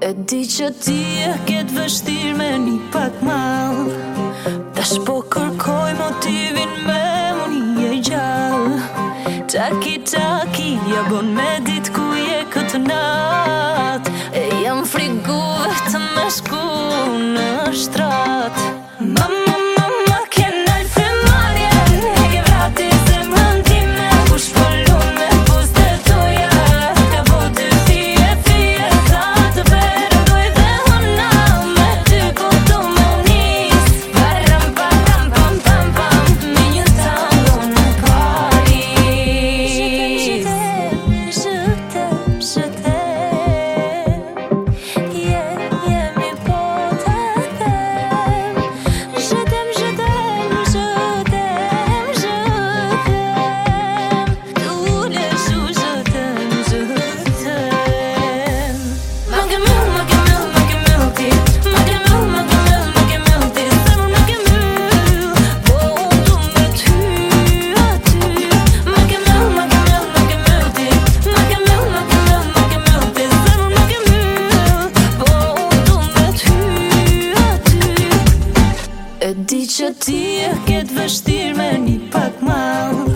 E di që ti e këtë vështirë me një pak malë Ta shpo kërkoj motivin me më një e gjallë Taki taki ja bon me di Që ti e këtë vështirë me një pak malë